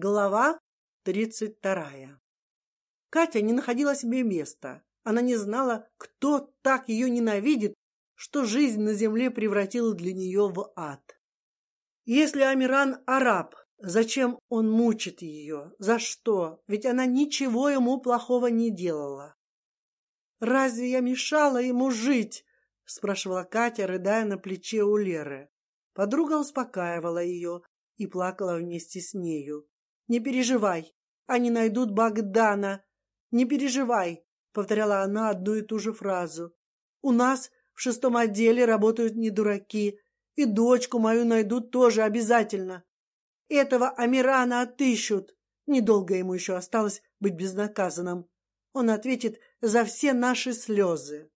Глава тридцать вторая. Катя не находила себе места. Она не знала, кто так ее ненавидит, что жизнь на земле превратила для нее в ад. Если Амиран араб, зачем он мучит ее? За что? Ведь она ничего ему плохого не делала. Разве я мешала ему жить? спрашивала Катя, рыдая на плече у Леры. Подруга успокаивала ее и плакала вместе с нею. Не переживай, они найдут Богдана. Не переживай, повторяла она одну и ту же фразу. У нас в шестом отделе работают не дураки, и дочку мою найдут тоже обязательно. Этого Амирана отыщут. Недолго ему еще осталось быть безнаказанным. Он ответит за все наши слезы.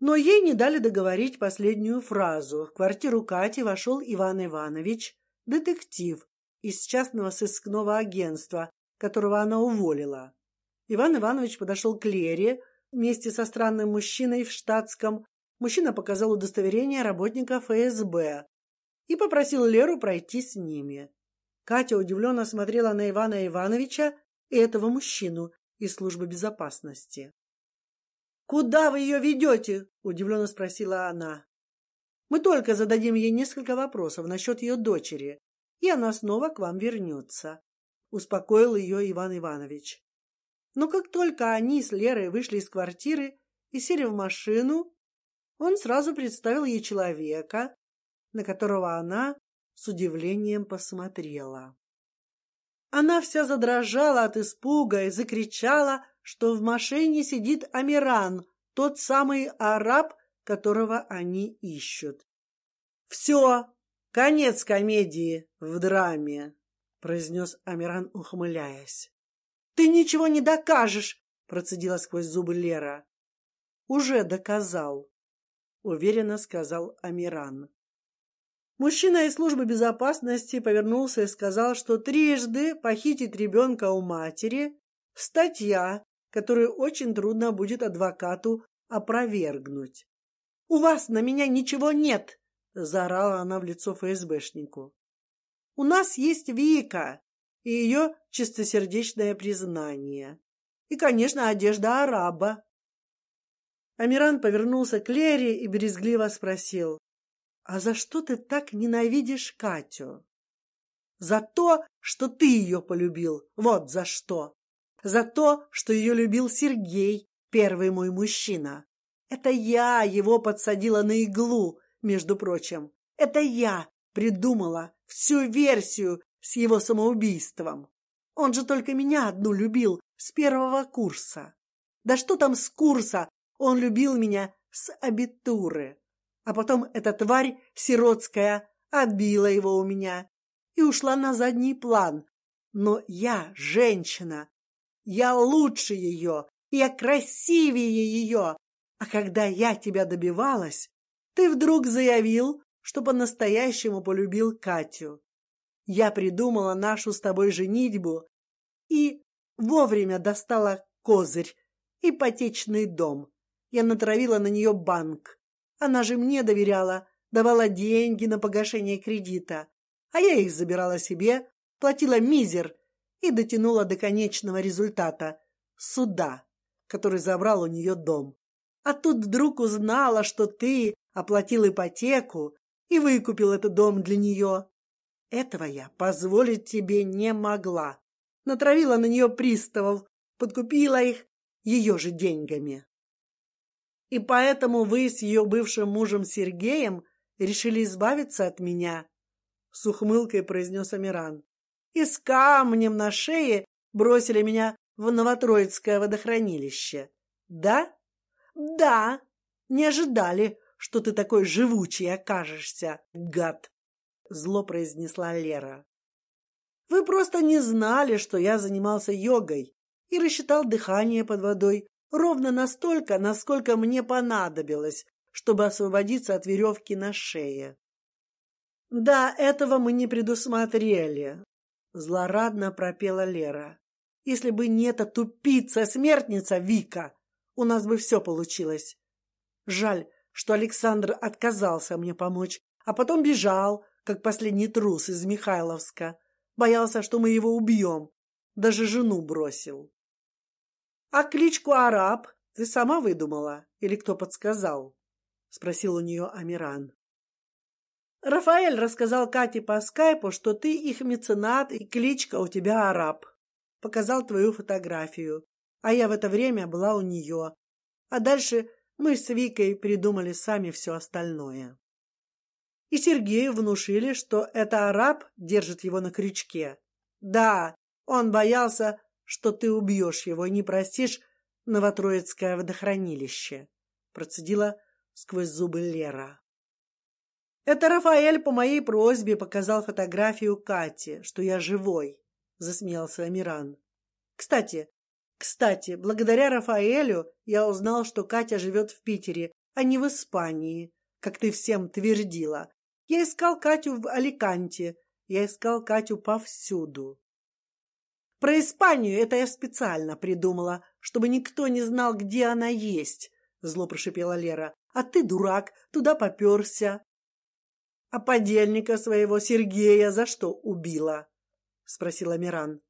Но ей не дали договорить последнюю фразу. В квартиру Кати вошел Иван Иванович, детектив, из частного сыскного агентства, которого она уволила. Иван Иванович подошел к Лере вместе со странным мужчиной в штатском. Мужчина показал удостоверение работника ФСБ и попросил Леру пройти с ними. Катя удивленно смотрела на Ивана Ивановича и этого мужчину из службы безопасности. Куда вы ее ведете? удивленно спросила она. Мы только зададим ей несколько вопросов насчет ее дочери, и она снова к вам вернется, успокоил ее Иван Иванович. Но как только они с Лерой вышли из квартиры и сели в машину, он сразу представил ей человека, на которого она с удивлением посмотрела. Она вся задрожала от испуга и закричала, что в машине сидит Амиран, тот самый араб, которого они ищут. Все, Конец комедии в драме, произнес Амиран, ухмыляясь. Ты ничего не докажешь, процедила сквозь зубы Лера. Уже доказал, уверенно сказал Амиран. Мужчина из службы безопасности повернулся и сказал, что трижды похитить ребенка у матери – статья, которую очень трудно будет адвокату опровергнуть. У вас на меня ничего нет, заорала она в лицо ФСБшнику. У нас есть Вика и ее чистосердечное признание, и, конечно, одежда араба. Амиран повернулся к Лере и брезгливо спросил: "А за что ты так ненавидишь Катю?" "За то, что ты ее полюбил. Вот за что. За то, что ее любил Сергей, первый мой мужчина. Это я его подсадила на иглу, между прочим. Это я придумала всю версию с его самоубийством. Он же только меня одну любил с первого курса. Да что там с курса? Он любил меня с абитуры. А потом эта тварь сиротская отбила его у меня и ушла на задний план. Но я женщина, я лучше ее, я красивее ее. А когда я тебя добивалась, ты вдруг заявил, что по-настоящему полюбил Катю. Я придумала нашу с тобой женитьбу и вовремя достала козырь, ипотечный дом. Я натравила на нее банк. Она же мне доверяла, давала деньги на погашение кредита, а я их забирала себе, платила мизер и дотянула до конечного результата суда, который забрал у нее дом. А тут вдруг узнала, что ты оплатил ипотеку и выкупил этот дом для нее. Этого я позволить тебе не могла. Натравила на нее приставов, подкупила их ее же деньгами. И поэтому вы с ее бывшим мужем Сергеем решили избавиться от меня, с ухмылкой произнес Амиран. И с камнем на шее бросили меня в Новотроицкое водохранилище. Да? Да. Не ожидали, что ты такой живучий окажешься, гад, зло произнесла Лера. Вы просто не знали, что я занимался йогой и рассчитал дыхание под водой ровно настолько, насколько мне понадобилось, чтобы освободиться от веревки на шее. Да, этого мы не предусмотрели, злорадно пропела Лера. Если бы не эта тупица смертница Вика, у нас бы все получилось. Жаль, что Александр отказался мне помочь, а потом бежал, как последний трус из Михайловска. Боялся, что мы его убьем. Даже жену бросил. А кличку Араб ты сама выдумала или кто подсказал? спросил у нее Амиран. Рафаэль рассказал Кате по скайпу, что ты их меценат и кличка у тебя Араб. Показал твою фотографию, а я в это время была у нее. А дальше мы с Викой придумали сами все остальное. И Сергею внушили, что это араб держит его на крючке. Да, он боялся, что ты убьешь его и не простишь Новотроицкое водохранилище. Процедила сквозь зубы Лера. Это Рафаэль по моей просьбе показал фотографию Кати, что я живой. Засмеялся Амиран. Кстати, кстати, благодаря Рафаэлю я узнал, что Катя живет в Питере, а не в Испании, как ты всем твердила. Я искал Катю в Аликанте, я искал Катю повсюду. Про Испанию это я специально придумала, чтобы никто не знал, где она есть. Зло прошипела Лера. А ты дурак, туда поперся. А подельника своего Сергея за что убила? спросила Миран.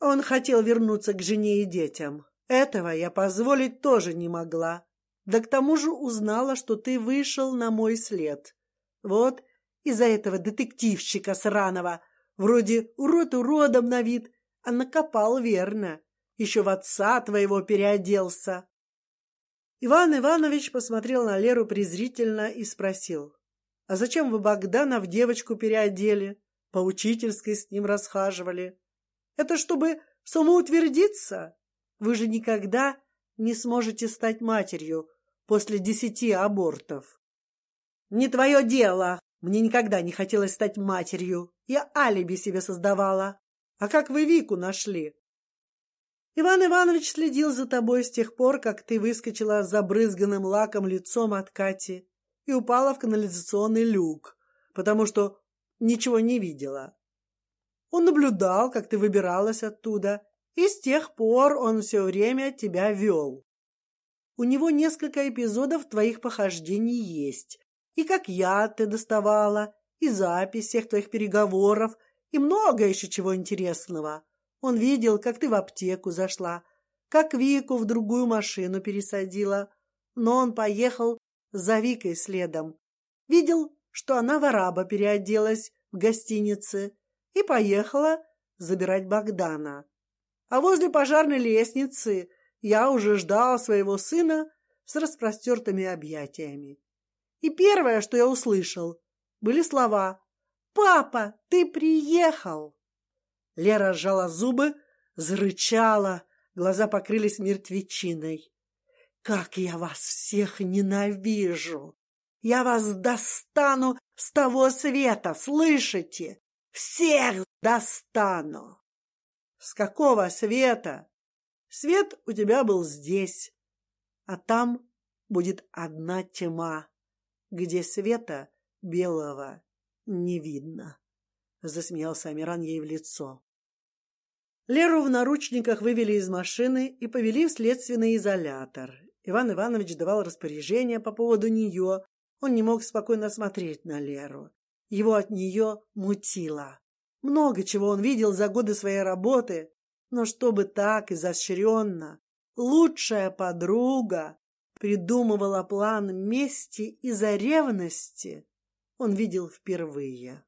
Он хотел вернуться к жене и детям. Этого я позволить тоже не могла. Да к тому же узнала, что ты вышел на мой след. Вот из-за этого детективщика сраного, вроде урод уродом на вид, а накопал верно. Еще в отца твоего переоделся. Иван Иванович посмотрел на Леру презрительно и спросил: "А зачем вы Богдана в девочку переодели? По учительской с ним расхаживали? Это чтобы самоутвердиться? Вы же никогда не сможете стать матерью после десяти абортов". Не твое дело. Мне никогда не хотелось стать матерью. Я алиби себе создавала. А как вы Вику нашли? Иван Иванович следил за тобой с тех пор, как ты выскочила с забрызганным лаком лицом от Кати и упала в канализационный люк, потому что ничего не видела. Он наблюдал, как ты выбиралась оттуда, и с тех пор он все время тебя вел. У него несколько эпизодов твоих похождений есть, и как яд ты доставала, и запись всех твоих переговоров, и много еще чего интересного. Он видел, как ты в аптеку зашла, как Вику в другую машину пересадила, но он поехал за Викой следом. Видел, что она в араба переоделась в гостинице и поехала забирать Богдана. А возле пожарной лестницы я уже ждал своего сына с распростертыми объятиями. И первое, что я услышал, были слова: "Папа, ты приехал". Лера сжала зубы, зарычала, глаза покрылись мертвечиной. Как я вас всех ненавижу! Я вас достану с того света, слышите? Всех достану. С какого света? Свет у тебя был здесь, а там будет одна тьма где света белого не видно. Засмеялся Амиран ей в лицо. Леру в наручниках вывели из машины и повели в следственный изолятор. Иван Иванович давал распоряжения по поводу нее. Он не мог спокойно смотреть на Леру. Его от нее мутило. Много чего он видел за годы своей работы, но чтобы так изощренно, лучшая подруга придумывала план мести из-за ревности, он видел впервые.